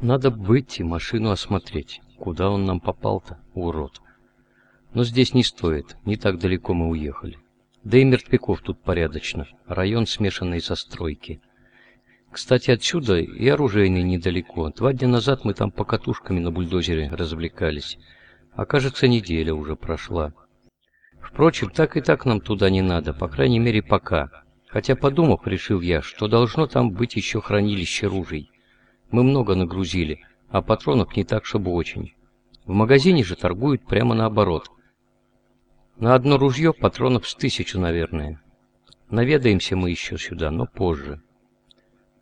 Надо быть и машину осмотреть. Куда он нам попал-то, урод? Но здесь не стоит, не так далеко мы уехали. Да и мертвяков тут порядочно, район смешанной застройки. Кстати, отсюда и оружейный недалеко. Два дня назад мы там по катушками на бульдозере развлекались. А кажется, неделя уже прошла. Впрочем, так и так нам туда не надо, по крайней мере, пока. Хотя, подумав, решил я, что должно там быть еще хранилище ружей. Мы много нагрузили, а патронов не так, чтобы очень. В магазине же торгуют прямо наоборот. На одно ружье патронов с тысячу, наверное. Наведаемся мы еще сюда, но позже.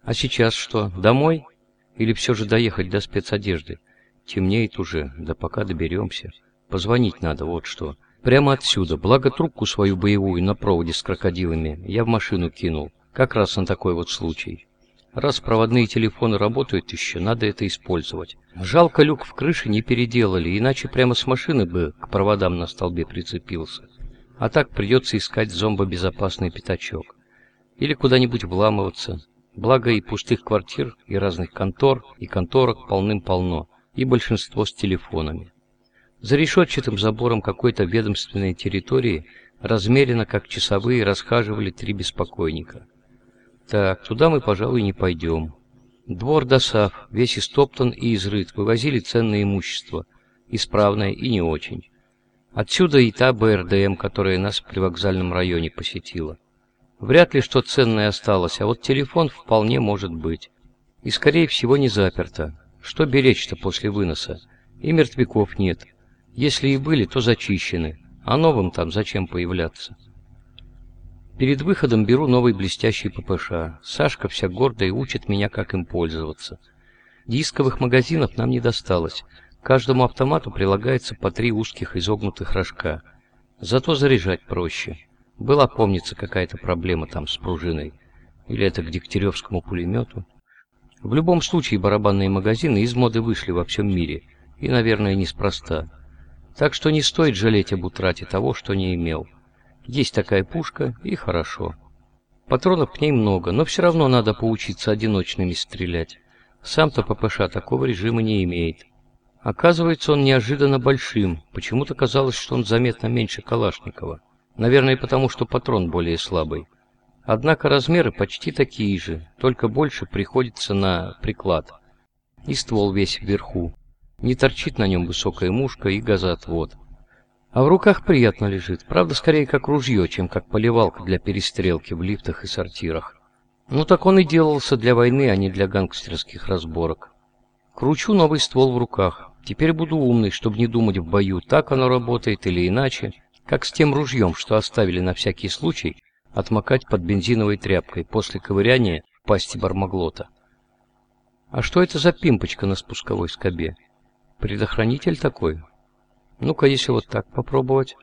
А сейчас что, домой? Или все же доехать до спецодежды? Темнеет уже, да пока доберемся. Позвонить надо, вот что. Прямо отсюда, благо трубку свою боевую на проводе с крокодилами я в машину кинул. Как раз на такой вот случай. Раз проводные телефоны работают еще, надо это использовать. Жалко, люк в крыше не переделали, иначе прямо с машины бы к проводам на столбе прицепился. А так придется искать зомбобезопасный пятачок. Или куда-нибудь вламываться. Благо и пустых квартир, и разных контор, и конторок полным-полно, и большинство с телефонами. За решетчатым забором какой-то ведомственной территории размеренно, как часовые, расхаживали три беспокойника. Так, туда мы, пожалуй, не пойдем. Двор досав, весь истоптан и изрыт, вывозили ценное имущество, исправное и не очень. Отсюда и та БРДМ, которая нас при вокзальном районе посетила. Вряд ли что ценное осталось, а вот телефон вполне может быть. И, скорее всего, не заперто. Что беречь-то после выноса? И мертвяков нет. Если и были, то зачищены. А новым там зачем появляться? Перед выходом беру новый блестящий ППШ. Сашка вся гордая учит меня, как им пользоваться. Дисковых магазинов нам не досталось. К каждому автомату прилагается по три узких изогнутых рожка. Зато заряжать проще. Была, помнится, какая-то проблема там с пружиной. Или это к Дегтяревскому пулемету. В любом случае, барабанные магазины из моды вышли во всем мире. И, наверное, неспроста. Так что не стоит жалеть об утрате того, что не имел. Есть такая пушка, и хорошо. Патронов к ней много, но все равно надо поучиться одиночными стрелять. Сам-то ППШ такого режима не имеет. Оказывается, он неожиданно большим. Почему-то казалось, что он заметно меньше Калашникова. Наверное, потому что патрон более слабый. Однако размеры почти такие же, только больше приходится на приклад. И ствол весь вверху. Не торчит на нем высокая мушка и газоотвод. А в руках приятно лежит, правда, скорее как ружье, чем как поливалка для перестрелки в лифтах и сортирах. Ну так он и делался для войны, а не для гангстерских разборок. Кручу новый ствол в руках. Теперь буду умный, чтобы не думать в бою, так оно работает или иначе, как с тем ружьем, что оставили на всякий случай отмокать под бензиновой тряпкой после ковыряния в пасти бармаглота. А что это за пимпочка на спусковой скобе? Предохранитель такой? Ну-ка, если вот так попробовать.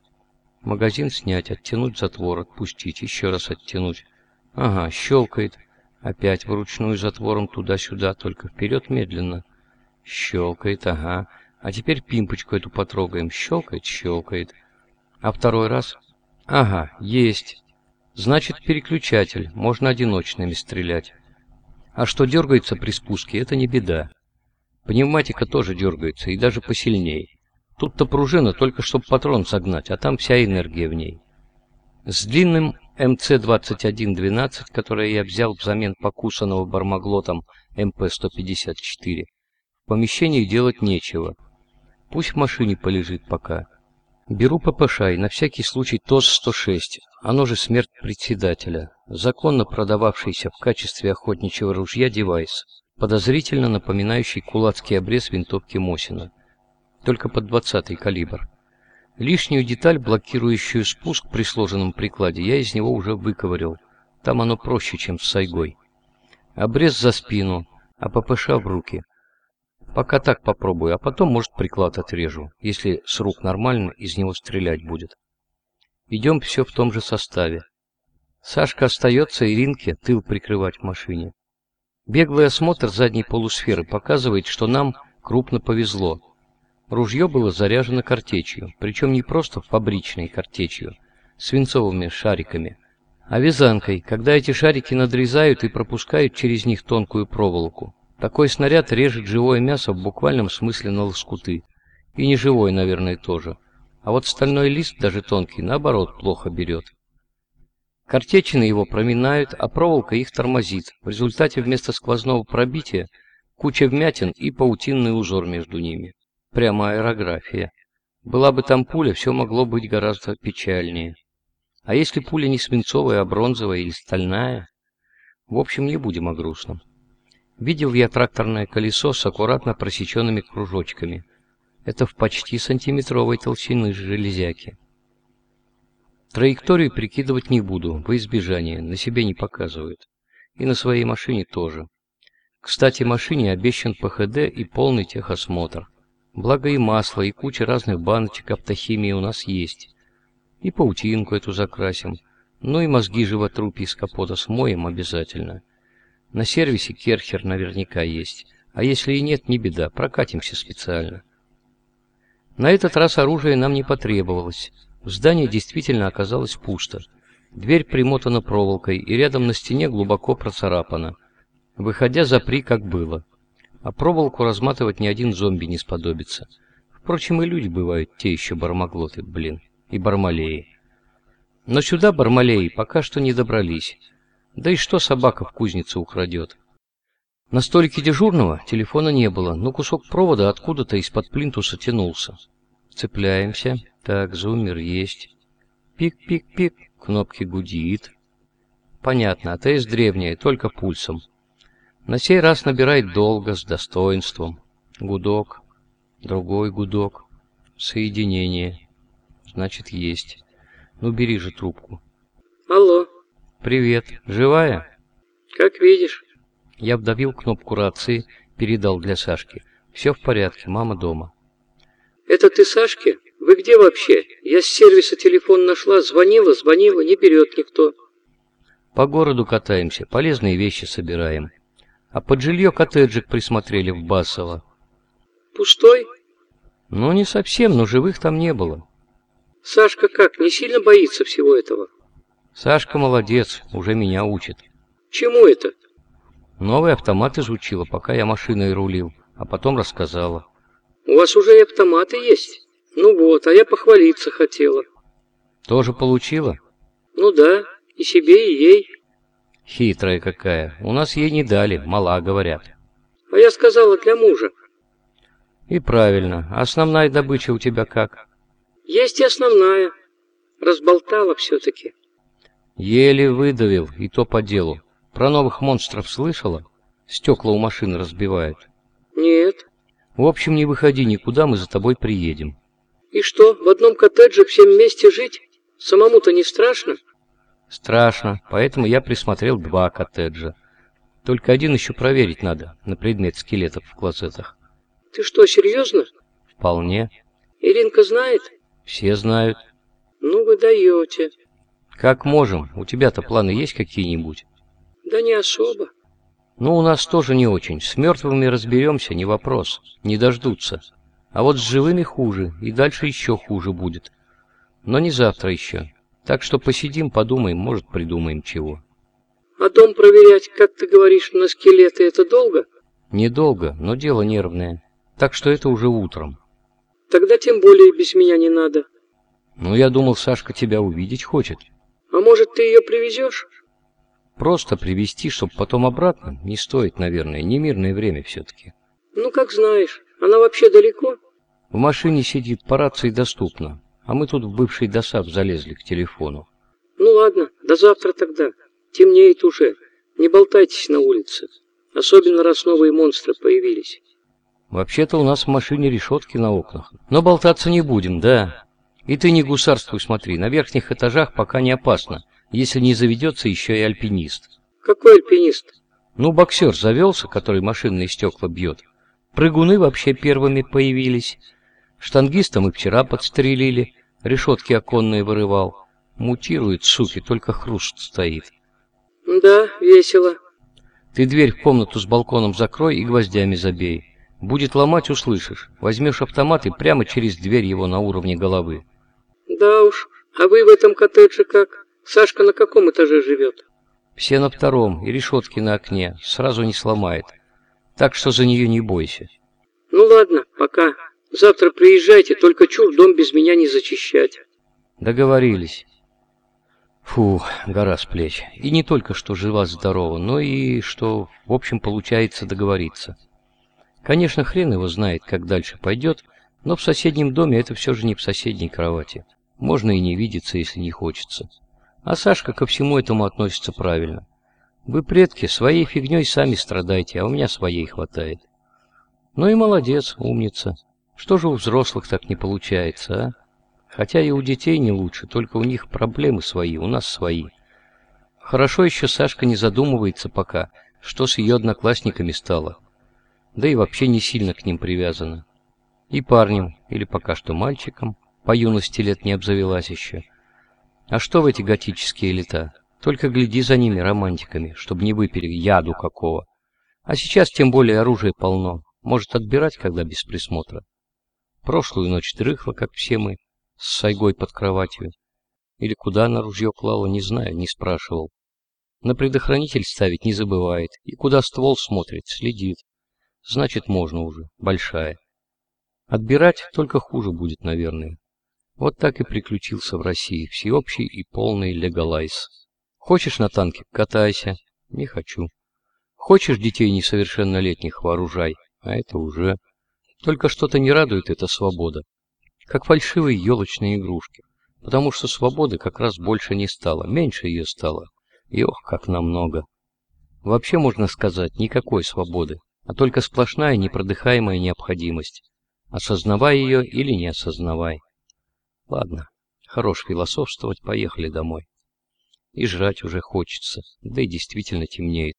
Магазин снять, оттянуть затвор, отпустить, еще раз оттянуть. Ага, щелкает. Опять вручную затвором туда-сюда, только вперед медленно. Щелкает, ага. А теперь пимпочку эту потрогаем. Щелкает, щелкает. А второй раз? Ага, есть. Значит, переключатель. Можно одиночными стрелять. А что дергается при спуске, это не беда. Пневматика тоже дергается, и даже посильнее. Тут-то пружина только чтобы патрон согнать, а там вся энергия в ней. С длинным МЦ-2112, которое я взял взамен покусанного бармаглотом МП-154, в помещении делать нечего. Пусть в машине полежит пока. Беру ППШ и на всякий случай ТОС-106, оно же смерть председателя, законно продававшийся в качестве охотничьего ружья девайс, подозрительно напоминающий кулацкий обрез винтовки Мосина только под 20 калибр. Лишнюю деталь, блокирующую спуск при сложенном прикладе, я из него уже выковырял. Там оно проще, чем с сайгой. Обрез за спину, а ППШ в руки. Пока так попробую, а потом, может, приклад отрежу, если с рук нормально из него стрелять будет. Идем все в том же составе. Сашка остается Иринке тыл прикрывать в машине. Беглый осмотр задней полусферы показывает, что нам крупно повезло. Ружье было заряжено картечью, причем не просто фабричной картечью, свинцовыми шариками, а вязанкой, когда эти шарики надрезают и пропускают через них тонкую проволоку. Такой снаряд режет живое мясо в буквальном смысле на лоскуты. И не живой, наверное, тоже. А вот стальной лист, даже тонкий, наоборот, плохо берет. Картечины его проминают, а проволока их тормозит. В результате вместо сквозного пробития куча вмятин и паутинный узор между ними. Прямо аэрография. Была бы там пуля, все могло быть гораздо печальнее. А если пуля не свинцовая, а бронзовая или стальная? В общем, не будем о грустном. Видел я тракторное колесо с аккуратно просеченными кружочками. Это в почти сантиметровой толщины железяки. Траекторию прикидывать не буду, во избежание, на себе не показывают. И на своей машине тоже. Кстати, машине обещан ПХД и полный техосмотр. Благо и масло, и куча разных баночек автохимии у нас есть. И паутинку эту закрасим. Ну и мозги животрупи из капота смоем обязательно. На сервисе керхер наверняка есть. А если и нет, не беда, прокатимся специально. На этот раз оружие нам не потребовалось. В здании действительно оказалось пусто. Дверь примотана проволокой, и рядом на стене глубоко процарапана. Выходя, запри, как было. А проволоку разматывать ни один зомби не сподобится. Впрочем, и люди бывают те еще бармаглоты, блин, и бармалеи. Но сюда бармалеи пока что не добрались. Да и что собака в кузнице украдет? На столике дежурного телефона не было, но кусок провода откуда-то из-под плинтуса тянулся. Цепляемся. Так, зуммер есть. Пик-пик-пик, кнопки гудит. Понятно, АТС древняя, только пульсом. На сей раз набирает долго, с достоинством. Гудок, другой гудок, соединение. Значит, есть. Ну, бери же трубку. Алло. Привет. Живая? Как видишь. Я вдавил кнопку рации, передал для Сашки. Все в порядке, мама дома. Это ты Сашке? Вы где вообще? Я с сервиса телефон нашла, звонила, звонила, не берет никто. По городу катаемся, полезные вещи собираем. А под жилье коттеджик присмотрели в Басово. Пустой? Ну, не совсем, но живых там не было. Сашка как, не сильно боится всего этого? Сашка молодец, уже меня учит. Чему это? Новый автомат изучила, пока я машиной рулил, а потом рассказала. У вас уже и автоматы есть? Ну вот, а я похвалиться хотела. Тоже получила? Ну да, и себе, и ей. Хитрая какая. У нас ей не дали, мала, говорят. А я сказала для мужа. И правильно. Основная добыча у тебя как? Есть и основная. Разболтала все-таки. Еле выдавил, и то по делу. Про новых монстров слышала? Стекла у машины разбивают. Нет. В общем, не выходи никуда, мы за тобой приедем. И что, в одном коттедже всем вместе жить? Самому-то не страшно? Страшно, поэтому я присмотрел два коттеджа. Только один еще проверить надо, на предмет скелетов в клозетах. Ты что, серьезно? Вполне. Иринка знает? Все знают. Ну вы даете. Как можем? У тебя-то планы есть какие-нибудь? Да не особо. Ну, у нас тоже не очень. С мертвыми разберемся, не вопрос. Не дождутся. А вот с живыми хуже, и дальше еще хуже будет. Но не завтра еще. Так что посидим, подумаем, может, придумаем чего. А дом проверять, как ты говоришь, на скелеты, это долго? Недолго, но дело нервное. Так что это уже утром. Тогда тем более без меня не надо. Ну, я думал, Сашка тебя увидеть хочет. А может, ты ее привезешь? Просто привезти, чтоб потом обратно, не стоит, наверное, не мирное время все-таки. Ну, как знаешь. Она вообще далеко? В машине сидит, по рации доступно. А мы тут в бывший досап залезли к телефону. Ну ладно, до завтра тогда. Темнеет уже. Не болтайтесь на улице. Особенно раз новые монстры появились. Вообще-то у нас в машине решетки на окнах. Но болтаться не будем, да. И ты не гусарствуй, смотри. На верхних этажах пока не опасно, если не заведется еще и альпинист. Какой альпинист? Ну, боксер завелся, который машинные стекла бьет. Прыгуны вообще первыми появились. Штангиста мы вчера подстрелили, решетки оконные вырывал. Мутирует, суки, только хруст стоит. Да, весело. Ты дверь в комнату с балконом закрой и гвоздями забей. Будет ломать, услышишь. Возьмешь автомат и прямо через дверь его на уровне головы. Да уж. А вы в этом коттедже как? Сашка на каком этаже живет? Все на втором, и решетки на окне. Сразу не сломает. Так что за нее не бойся. Ну ладно, пока. Завтра приезжайте, только чур дом без меня не зачищать. Договорились. Фу, гора с плеч. И не только что жива-здорова, но и что, в общем, получается договориться. Конечно, хрен его знает, как дальше пойдет, но в соседнем доме это все же не в соседней кровати. Можно и не видеться, если не хочется. А Сашка ко всему этому относится правильно. Вы, предки, своей фигней сами страдаете, а у меня своей хватает. Ну и молодец, умница. Что же у взрослых так не получается, а? Хотя и у детей не лучше, только у них проблемы свои, у нас свои. Хорошо еще Сашка не задумывается пока, что с ее одноклассниками стало. Да и вообще не сильно к ним привязана. И парнем, или пока что мальчиком, по юности лет не обзавелась еще. А что в эти готические лета? Только гляди за ними, романтиками, чтобы не выпили яду какого. А сейчас тем более оружия полно, может отбирать, когда без присмотра. Прошлую ночь дрыхла, как все мы, с сайгой под кроватью. Или куда она ружье клала, не знаю, не спрашивал. На предохранитель ставить не забывает, и куда ствол смотрит, следит. Значит, можно уже, большая. Отбирать только хуже будет, наверное. Вот так и приключился в России всеобщий и полный легалайз. Хочешь на танке – катайся. Не хочу. Хочешь детей несовершеннолетних вооружай, а это уже... Только что-то не радует эта свобода. Как фальшивые елочные игрушки. Потому что свободы как раз больше не стало, меньше ее стало. И ох, как намного. Вообще, можно сказать, никакой свободы, а только сплошная непродыхаемая необходимость. Осознавай ее или не осознавай. Ладно, хорош философствовать, поехали домой. И жрать уже хочется, да и действительно темнеет.